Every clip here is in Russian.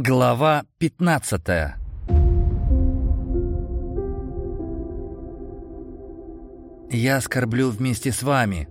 Глава 15 «Я скорблю вместе с вами.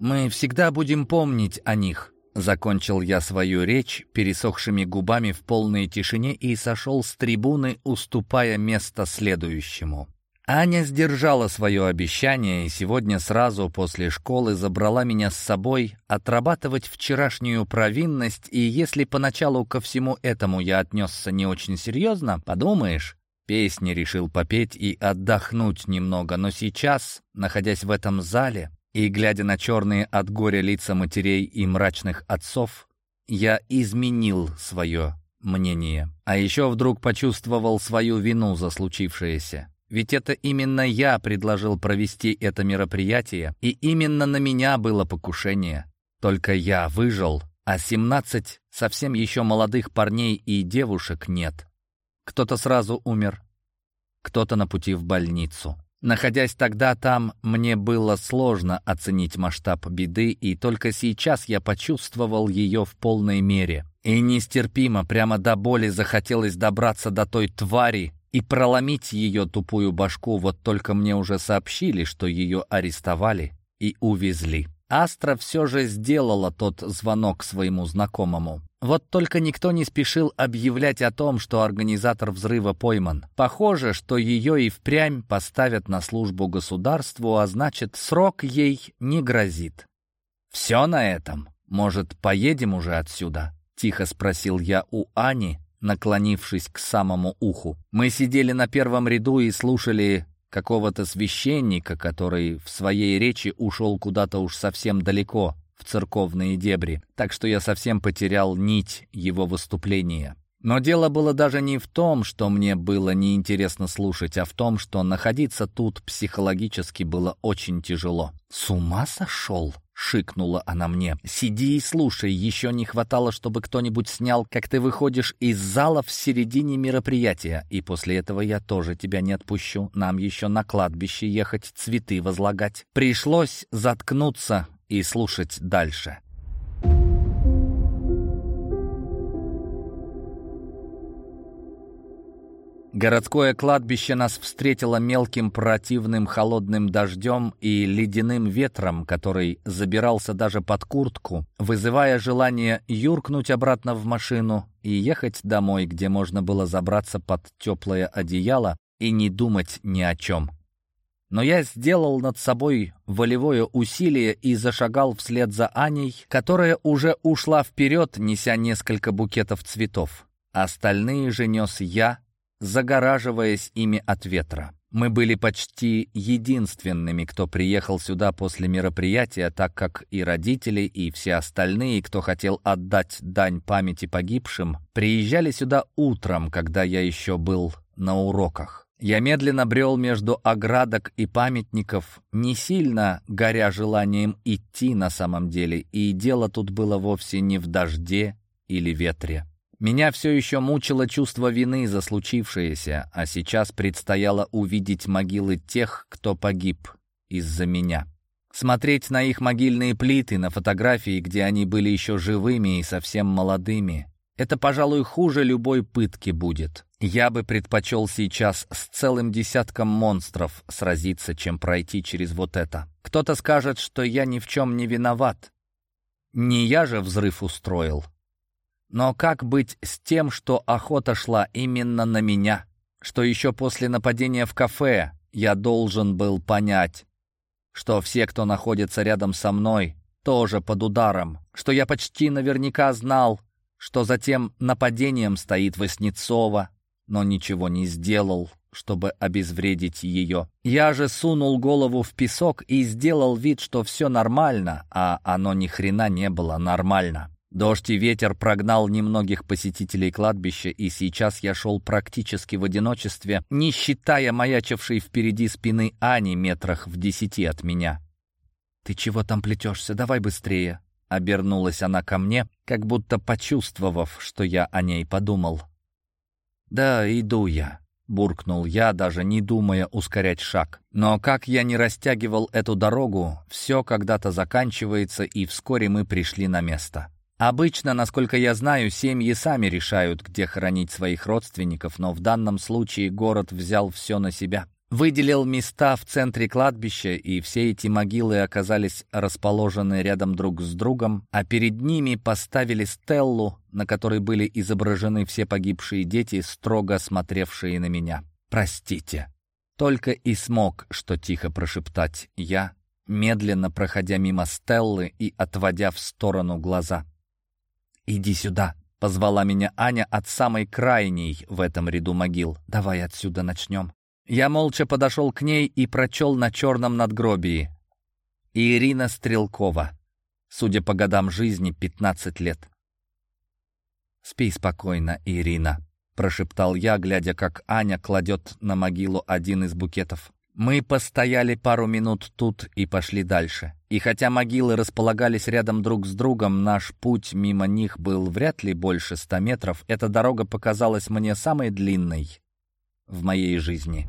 Мы всегда будем помнить о них», — закончил я свою речь пересохшими губами в полной тишине и сошел с трибуны, уступая место следующему. Аня сдержала свое обещание и сегодня сразу после школы забрала меня с собой отрабатывать вчерашнюю провинность, и если поначалу ко всему этому я отнесся не очень серьезно, подумаешь, песни решил попеть и отдохнуть немного, но сейчас, находясь в этом зале и глядя на черные от горя лица матерей и мрачных отцов, я изменил свое мнение. А еще вдруг почувствовал свою вину за случившееся. Ведь это именно я предложил провести это мероприятие, и именно на меня было покушение. Только я выжил, а 17 совсем еще молодых парней и девушек нет. Кто-то сразу умер, кто-то на пути в больницу. Находясь тогда там, мне было сложно оценить масштаб беды, и только сейчас я почувствовал ее в полной мере. И нестерпимо, прямо до боли захотелось добраться до той твари, и проломить ее тупую башку, вот только мне уже сообщили, что ее арестовали и увезли. Астра все же сделала тот звонок своему знакомому. Вот только никто не спешил объявлять о том, что организатор взрыва пойман. Похоже, что ее и впрямь поставят на службу государству, а значит, срок ей не грозит. «Все на этом? Может, поедем уже отсюда?» — тихо спросил я у Ани, наклонившись к самому уху. Мы сидели на первом ряду и слушали какого-то священника, который в своей речи ушел куда-то уж совсем далеко, в церковные дебри, так что я совсем потерял нить его выступления. Но дело было даже не в том, что мне было неинтересно слушать, а в том, что находиться тут психологически было очень тяжело. «С ума сошел?» — шикнула она мне. «Сиди и слушай, еще не хватало, чтобы кто-нибудь снял, как ты выходишь из зала в середине мероприятия, и после этого я тоже тебя не отпущу. Нам еще на кладбище ехать, цветы возлагать». Пришлось заткнуться и слушать дальше. Городское кладбище нас встретило мелким противным холодным дождем и ледяным ветром, который забирался даже под куртку, вызывая желание юркнуть обратно в машину и ехать домой, где можно было забраться под теплое одеяло и не думать ни о чем. Но я сделал над собой волевое усилие и зашагал вслед за Аней, которая уже ушла вперед, неся несколько букетов цветов. Остальные же нес я, загораживаясь ими от ветра. Мы были почти единственными, кто приехал сюда после мероприятия, так как и родители, и все остальные, кто хотел отдать дань памяти погибшим, приезжали сюда утром, когда я еще был на уроках. Я медленно брел между оградок и памятников, не сильно горя желанием идти на самом деле, и дело тут было вовсе не в дожде или ветре. Меня все еще мучило чувство вины за случившееся, а сейчас предстояло увидеть могилы тех, кто погиб из-за меня. Смотреть на их могильные плиты, на фотографии, где они были еще живыми и совсем молодыми. Это, пожалуй, хуже любой пытки будет. Я бы предпочел сейчас с целым десятком монстров сразиться, чем пройти через вот это. Кто-то скажет, что я ни в чем не виноват. Не я же взрыв устроил. Но как быть с тем, что охота шла именно на меня? Что еще после нападения в кафе я должен был понять, что все, кто находится рядом со мной, тоже под ударом, что я почти наверняка знал, что за тем нападением стоит Васнецова, но ничего не сделал, чтобы обезвредить ее. Я же сунул голову в песок и сделал вид, что все нормально, а оно ни хрена не было нормально. Дождь и ветер прогнал немногих посетителей кладбища, и сейчас я шел практически в одиночестве, не считая маячившей впереди спины Ани метрах в десяти от меня. «Ты чего там плетешься? Давай быстрее!» Обернулась она ко мне, как будто почувствовав, что я о ней подумал. «Да, иду я», — буркнул я, даже не думая ускорять шаг. Но как я не растягивал эту дорогу, все когда-то заканчивается, и вскоре мы пришли на место. Обычно, насколько я знаю, семьи сами решают, где хоронить своих родственников, но в данном случае город взял все на себя. Выделил места в центре кладбища, и все эти могилы оказались расположены рядом друг с другом, а перед ними поставили стеллу, на которой были изображены все погибшие дети, строго смотревшие на меня. «Простите». Только и смог, что тихо прошептать я, медленно проходя мимо Стеллы и отводя в сторону глаза. «Иди сюда», — позвала меня Аня от самой крайней в этом ряду могил. «Давай отсюда начнем». Я молча подошел к ней и прочел на черном надгробии. Ирина Стрелкова. Судя по годам жизни, 15 лет. «Спи спокойно, Ирина», — прошептал я, глядя, как Аня кладет на могилу один из букетов. Мы постояли пару минут тут и пошли дальше. И хотя могилы располагались рядом друг с другом, наш путь мимо них был вряд ли больше ста метров. Эта дорога показалась мне самой длинной в моей жизни.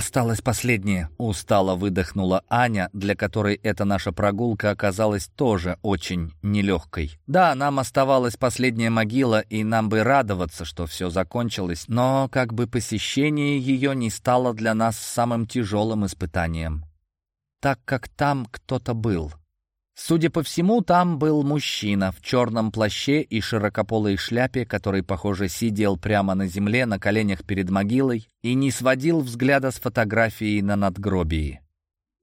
«Осталось последнее», — устало выдохнула Аня, для которой эта наша прогулка оказалась тоже очень нелегкой. «Да, нам оставалась последняя могила, и нам бы радоваться, что все закончилось, но как бы посещение ее не стало для нас самым тяжелым испытанием, так как там кто-то был». Судя по всему, там был мужчина в черном плаще и широкополой шляпе, который, похоже, сидел прямо на земле на коленях перед могилой и не сводил взгляда с фотографии на надгробии.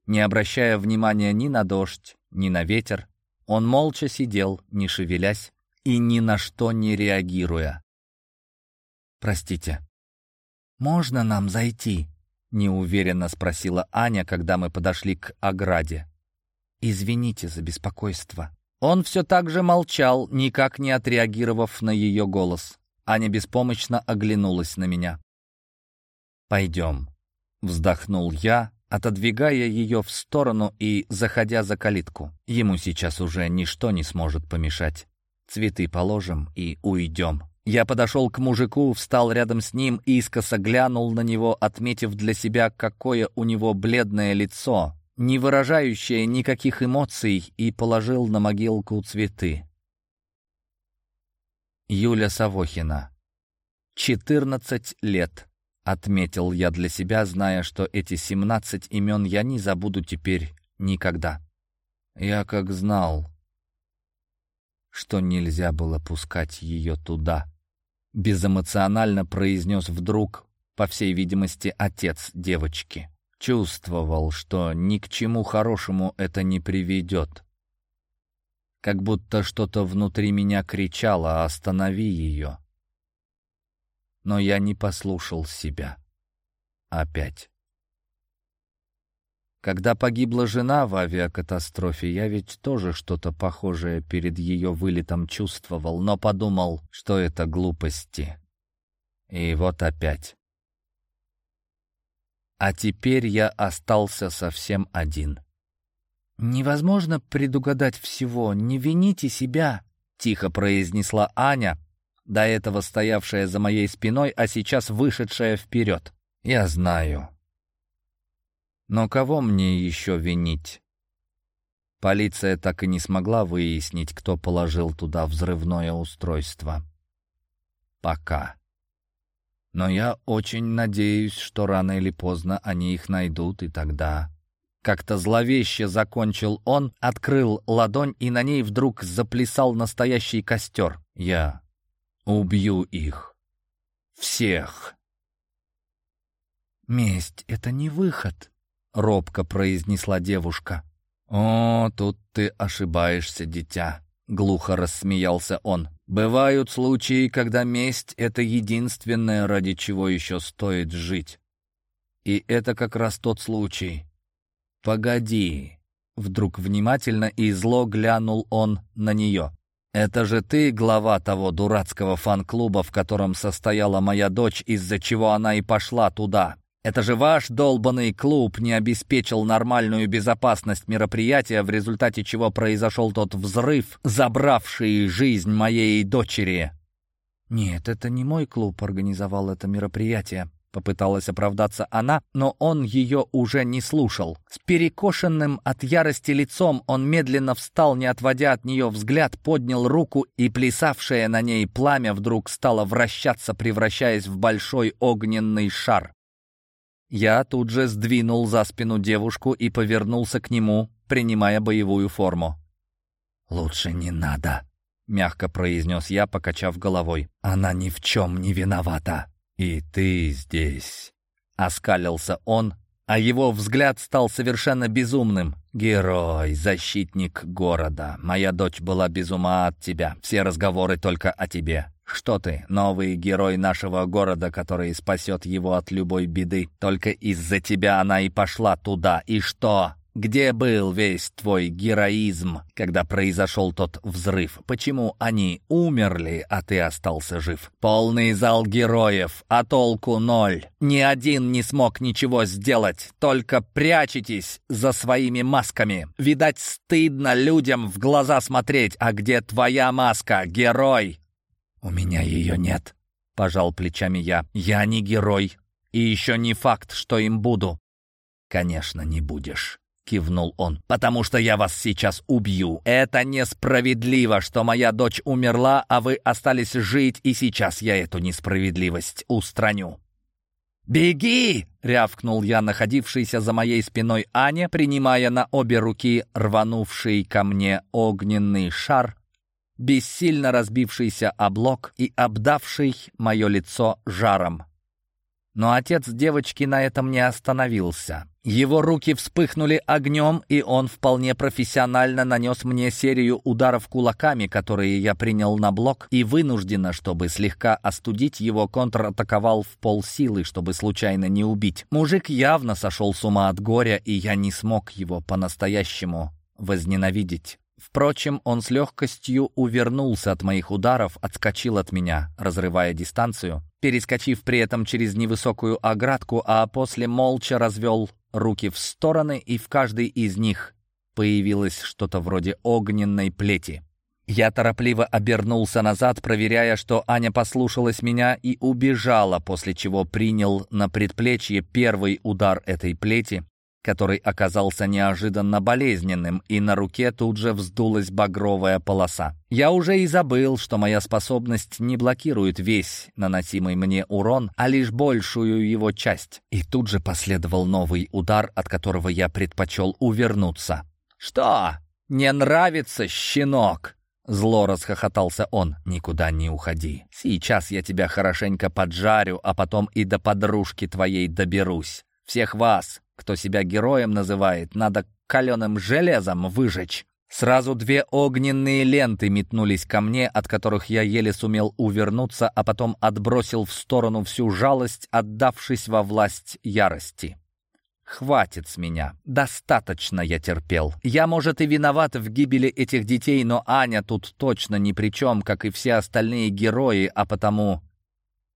Не обращая внимания ни на дождь, ни на ветер, он молча сидел, не шевелясь и ни на что не реагируя. «Простите, можно нам зайти?» — неуверенно спросила Аня, когда мы подошли к ограде. «Извините за беспокойство». Он все так же молчал, никак не отреагировав на ее голос. Аня беспомощно оглянулась на меня. «Пойдем», — вздохнул я, отодвигая ее в сторону и заходя за калитку. Ему сейчас уже ничто не сможет помешать. Цветы положим и уйдем. Я подошел к мужику, встал рядом с ним, искоса глянул на него, отметив для себя, какое у него бледное лицо, не выражающая никаких эмоций, и положил на могилку цветы. Юля Савохина. «Четырнадцать лет», — отметил я для себя, зная, что эти семнадцать имен я не забуду теперь никогда. Я как знал, что нельзя было пускать ее туда. Безэмоционально произнес вдруг, по всей видимости, отец девочки. Чувствовал, что ни к чему хорошему это не приведет. Как будто что-то внутри меня кричало «Останови ее!». Но я не послушал себя. Опять. Когда погибла жена в авиакатастрофе, я ведь тоже что-то похожее перед ее вылетом чувствовал, но подумал, что это глупости. И вот опять. А теперь я остался совсем один. «Невозможно предугадать всего, не вините себя», — тихо произнесла Аня, до этого стоявшая за моей спиной, а сейчас вышедшая вперед. «Я знаю. Но кого мне еще винить?» Полиция так и не смогла выяснить, кто положил туда взрывное устройство. Пока. Но я очень надеюсь, что рано или поздно они их найдут, и тогда... Как-то зловеще закончил он, открыл ладонь, и на ней вдруг заплясал настоящий костер. Я убью их. Всех. «Месть — это не выход», — робко произнесла девушка. «О, тут ты ошибаешься, дитя», — глухо рассмеялся он. Бывают случаи, когда месть — это единственное, ради чего еще стоит жить. И это как раз тот случай. «Погоди!» Вдруг внимательно и зло глянул он на нее. «Это же ты глава того дурацкого фан-клуба, в котором состояла моя дочь, из-за чего она и пошла туда. Это же ваш долбанный клуб не обеспечил нормальную безопасность мероприятия, в результате чего произошел тот взрыв, забравший жизнь моей дочери. Нет, это не мой клуб организовал это мероприятие. Попыталась оправдаться она, но он ее уже не слушал. С перекошенным от ярости лицом он медленно встал, не отводя от нее взгляд, поднял руку, и плясавшее на ней пламя вдруг стало вращаться, превращаясь в большой огненный шар. Я тут же сдвинул за спину девушку и повернулся к нему, принимая боевую форму. «Лучше не надо», — мягко произнес я, покачав головой. «Она ни в чем не виновата». «И ты здесь!» — оскалился он, а его взгляд стал совершенно безумным. «Герой, защитник города. Моя дочь была без ума от тебя. Все разговоры только о тебе. Что ты, новый герой нашего города, который спасет его от любой беды? Только из-за тебя она и пошла туда. И что? Где был весь твой героизм, когда произошел тот взрыв? Почему они умерли, а ты остался жив? Полный зал героев, а толку ноль. Ни один не смог ничего сделать, только прячетесь за своими масками. Видать, стыдно людям в глаза смотреть, а где твоя маска, герой? У меня ее нет, пожал плечами я. Я не герой, и еще не факт, что им буду. Конечно, не будешь кивнул он. «Потому что я вас сейчас убью. Это несправедливо, что моя дочь умерла, а вы остались жить, и сейчас я эту несправедливость устраню». «Беги!» — рявкнул я, находившийся за моей спиной Аня, принимая на обе руки рванувший ко мне огненный шар, бессильно разбившийся о блок и обдавший мое лицо жаром. Но отец девочки на этом не остановился. Его руки вспыхнули огнем, и он вполне профессионально нанес мне серию ударов кулаками, которые я принял на блок, и вынужденно, чтобы слегка остудить его, контратаковал в полсилы, чтобы случайно не убить. Мужик явно сошел с ума от горя, и я не смог его по-настоящему возненавидеть. Впрочем, он с легкостью увернулся от моих ударов, отскочил от меня, разрывая дистанцию, перескочив при этом через невысокую оградку, а после молча развел руки в стороны, и в каждой из них появилось что-то вроде огненной плети. Я торопливо обернулся назад, проверяя, что Аня послушалась меня и убежала, после чего принял на предплечье первый удар этой плети, который оказался неожиданно болезненным, и на руке тут же вздулась багровая полоса. Я уже и забыл, что моя способность не блокирует весь наносимый мне урон, а лишь большую его часть. И тут же последовал новый удар, от которого я предпочел увернуться. «Что? Не нравится, щенок?» Зло расхохотался он. «Никуда не уходи. Сейчас я тебя хорошенько поджарю, а потом и до подружки твоей доберусь. Всех вас, кто себя героем называет, надо каленым железом выжечь. Сразу две огненные ленты метнулись ко мне, от которых я еле сумел увернуться, а потом отбросил в сторону всю жалость, отдавшись во власть ярости. Хватит с меня. Достаточно я терпел. Я, может, и виноват в гибели этих детей, но Аня тут точно ни при чем, как и все остальные герои, а потому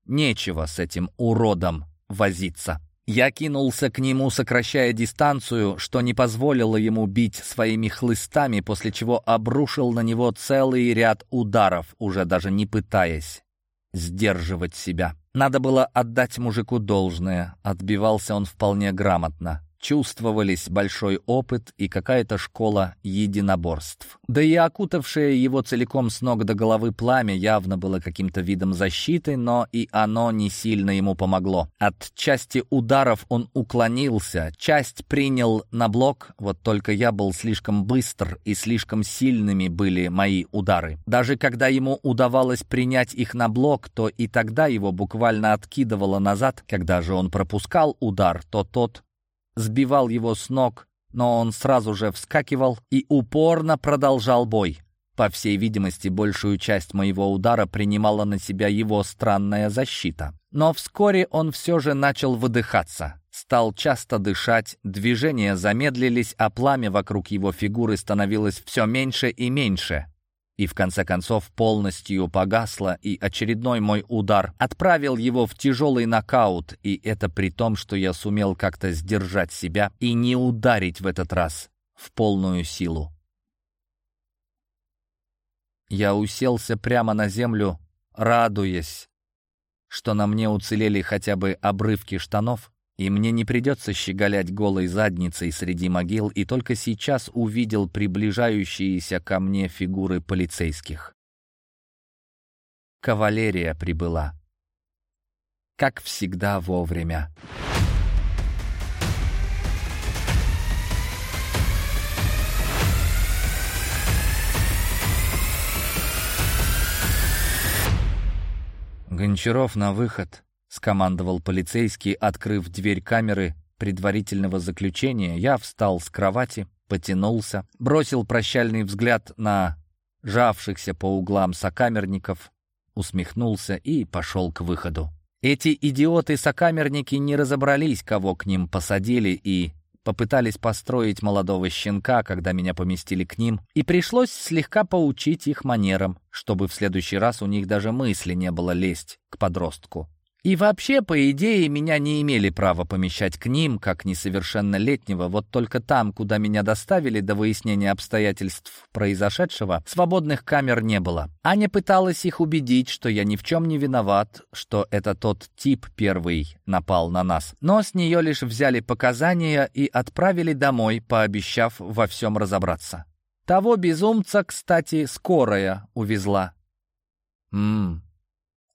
нечего с этим уродом возиться. Я кинулся к нему, сокращая дистанцию, что не позволило ему бить своими хлыстами, после чего обрушил на него целый ряд ударов, уже даже не пытаясь сдерживать себя. Надо было отдать мужику должное, отбивался он вполне грамотно чувствовались большой опыт и какая-то школа единоборств. Да и окутавшее его целиком с ног до головы пламя явно было каким-то видом защиты, но и оно не сильно ему помогло. От части ударов он уклонился, часть принял на блок, вот только я был слишком быстр и слишком сильными были мои удары. Даже когда ему удавалось принять их на блок, то и тогда его буквально откидывало назад. Когда же он пропускал удар, то тот сбивал его с ног, но он сразу же вскакивал и упорно продолжал бой. По всей видимости, большую часть моего удара принимала на себя его странная защита. Но вскоре он все же начал выдыхаться. Стал часто дышать, движения замедлились, а пламя вокруг его фигуры становилось все меньше и меньше и в конце концов полностью погасла, и очередной мой удар отправил его в тяжелый нокаут, и это при том, что я сумел как-то сдержать себя и не ударить в этот раз в полную силу. Я уселся прямо на землю, радуясь, что на мне уцелели хотя бы обрывки штанов, и мне не придется щеголять голой задницей среди могил, и только сейчас увидел приближающиеся ко мне фигуры полицейских. Кавалерия прибыла. Как всегда вовремя. «Гончаров на выход», — скомандовал полицейский, открыв дверь камеры предварительного заключения. Я встал с кровати, потянулся, бросил прощальный взгляд на жавшихся по углам сокамерников, усмехнулся и пошел к выходу. Эти идиоты-сокамерники не разобрались, кого к ним посадили, и попытались построить молодого щенка, когда меня поместили к ним, и пришлось слегка поучить их манерам, чтобы в следующий раз у них даже мысли не было лезть к подростку. И вообще, по идее, меня не имели права помещать к ним, как несовершеннолетнего, вот только там, куда меня доставили до выяснения обстоятельств произошедшего, свободных камер не было. Аня пыталась их убедить, что я ни в чем не виноват, что это тот тип первый напал на нас. Но с нее лишь взяли показания и отправили домой, пообещав во всем разобраться. Того безумца, кстати, скорая увезла. Ммм,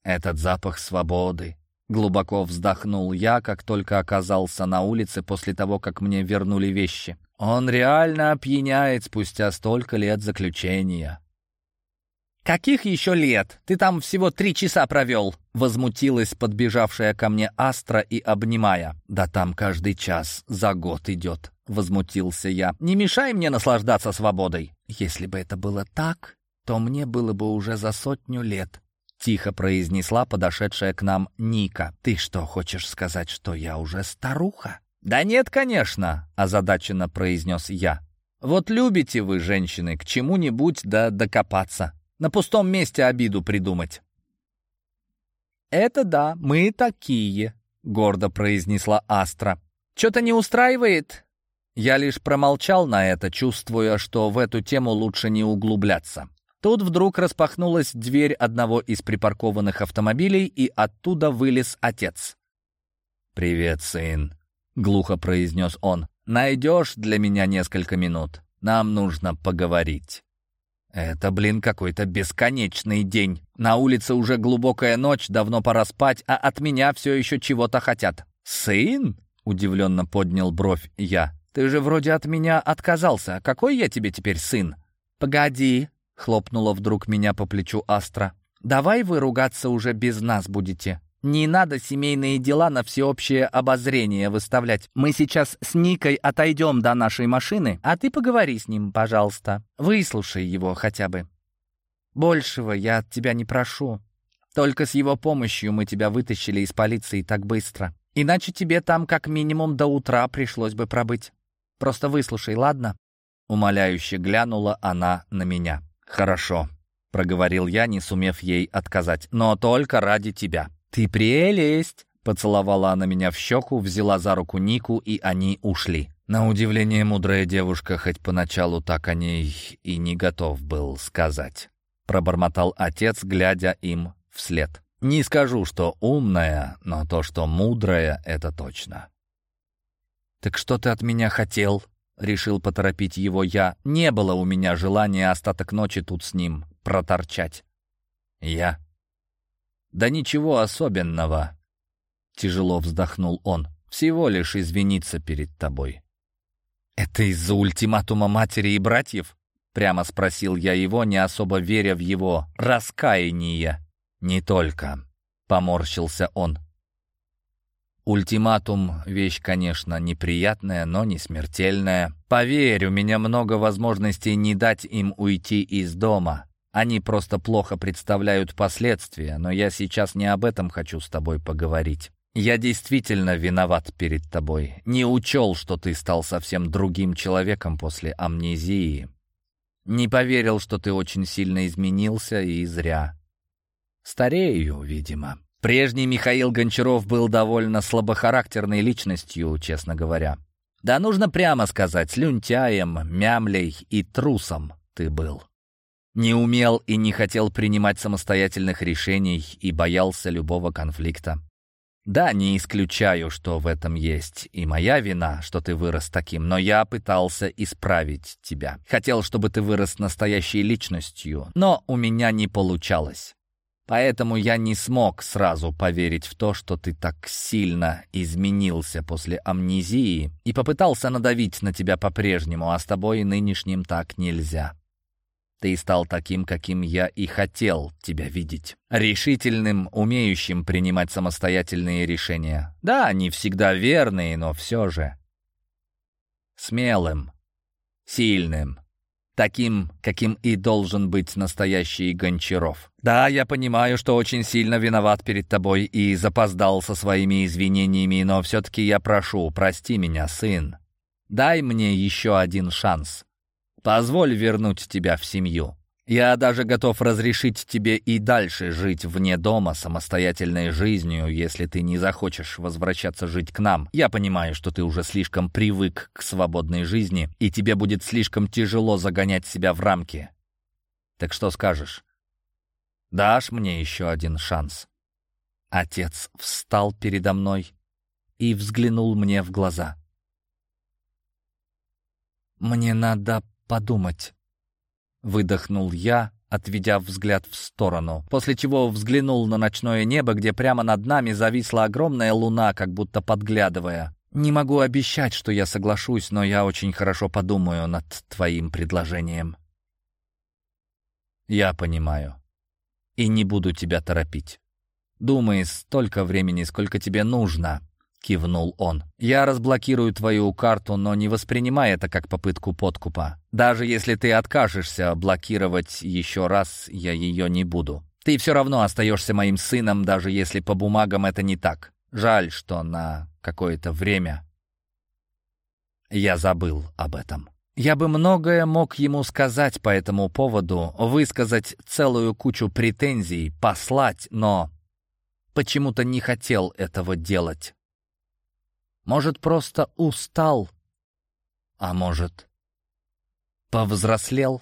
этот запах свободы. Глубоко вздохнул я, как только оказался на улице после того, как мне вернули вещи. Он реально опьяняет спустя столько лет заключения. «Каких еще лет? Ты там всего три часа провел!» Возмутилась подбежавшая ко мне Астра и обнимая. «Да там каждый час за год идет», — возмутился я. «Не мешай мне наслаждаться свободой!» «Если бы это было так, то мне было бы уже за сотню лет», — тихо произнесла подошедшая к нам Ника. «Ты что, хочешь сказать, что я уже старуха?» «Да нет, конечно», — озадаченно произнес я. «Вот любите вы, женщины, к чему-нибудь да докопаться. На пустом месте обиду придумать». «Это да, мы такие», — гордо произнесла Астра. «Что-то не устраивает?» Я лишь промолчал на это, чувствуя, что в эту тему лучше не углубляться. Тут вдруг распахнулась дверь одного из припаркованных автомобилей, и оттуда вылез отец. «Привет, сын», — глухо произнес он. «Найдешь для меня несколько минут? Нам нужно поговорить». Это, блин, какой-то бесконечный день. На улице уже глубокая ночь, давно пора спать, а от меня все еще чего-то хотят. «Сын?» — удивленно поднял бровь я. «Ты же вроде от меня отказался. Какой я тебе теперь сын?» «Погоди», — хлопнула вдруг меня по плечу Астра. «Давай вы ругаться уже без нас будете. Не надо семейные дела на всеобщее обозрение выставлять. Мы сейчас с Никой отойдем до нашей машины, а ты поговори с ним, пожалуйста. Выслушай его хотя бы. Большего я от тебя не прошу. Только с его помощью мы тебя вытащили из полиции так быстро. Иначе тебе там как минимум до утра пришлось бы пробыть. Просто выслушай, ладно?» Умоляюще глянула она на меня. «Хорошо», — проговорил я, не сумев ей отказать, «но только ради тебя». «Ты прелесть!» — поцеловала она меня в щеку, взяла за руку Нику, и они ушли. На удивление мудрая девушка, хоть поначалу так о ней и не готов был сказать. Пробормотал отец, глядя им вслед. «Не скажу, что умная, но то, что мудрая, это точно». «Так что ты от меня хотел?» Решил поторопить его я. Не было у меня желания остаток ночи тут с ним проторчать. Я? Да ничего особенного. Тяжело вздохнул он. Всего лишь извиниться перед тобой. Это из-за ультиматума матери и братьев? Прямо спросил я его, не особо веря в его раскаяние. Не только. Поморщился он. Ультиматум — вещь, конечно, неприятная, но не смертельная. Поверь, у меня много возможностей не дать им уйти из дома. Они просто плохо представляют последствия, но я сейчас не об этом хочу с тобой поговорить. Я действительно виноват перед тобой. Не учел, что ты стал совсем другим человеком после амнезии. Не поверил, что ты очень сильно изменился, и зря. Старею, видимо. Прежний Михаил Гончаров был довольно слабохарактерной личностью, честно говоря. Да нужно прямо сказать, слюнтяем, мямлей и трусом ты был. Не умел и не хотел принимать самостоятельных решений и боялся любого конфликта. Да, не исключаю, что в этом есть и моя вина, что ты вырос таким, но я пытался исправить тебя. Хотел, чтобы ты вырос настоящей личностью, но у меня не получалось. Поэтому я не смог сразу поверить в то, что ты так сильно изменился после амнезии и попытался надавить на тебя по-прежнему, а с тобой нынешним так нельзя. Ты стал таким, каким я и хотел тебя видеть. Решительным, умеющим принимать самостоятельные решения. Да, не всегда верные, но все же. Смелым, сильным, таким, каким и должен быть настоящий Гончаров. Да, я понимаю, что очень сильно виноват перед тобой и запоздал со своими извинениями, но все-таки я прошу, прости меня, сын. Дай мне еще один шанс. Позволь вернуть тебя в семью. Я даже готов разрешить тебе и дальше жить вне дома самостоятельной жизнью, если ты не захочешь возвращаться жить к нам. Я понимаю, что ты уже слишком привык к свободной жизни, и тебе будет слишком тяжело загонять себя в рамки. Так что скажешь? Дашь мне еще один шанс?» Отец встал передо мной и взглянул мне в глаза. «Мне надо подумать». Выдохнул я, отведя взгляд в сторону, после чего взглянул на ночное небо, где прямо над нами зависла огромная луна, как будто подглядывая. «Не могу обещать, что я соглашусь, но я очень хорошо подумаю над твоим предложением». «Я понимаю. И не буду тебя торопить. Думай столько времени, сколько тебе нужно кивнул он. «Я разблокирую твою карту, но не воспринимай это как попытку подкупа. Даже если ты откажешься блокировать еще раз, я ее не буду. Ты все равно остаешься моим сыном, даже если по бумагам это не так. Жаль, что на какое-то время я забыл об этом». Я бы многое мог ему сказать по этому поводу, высказать целую кучу претензий, послать, но почему-то не хотел этого делать. Может, просто устал, а может, повзрослел.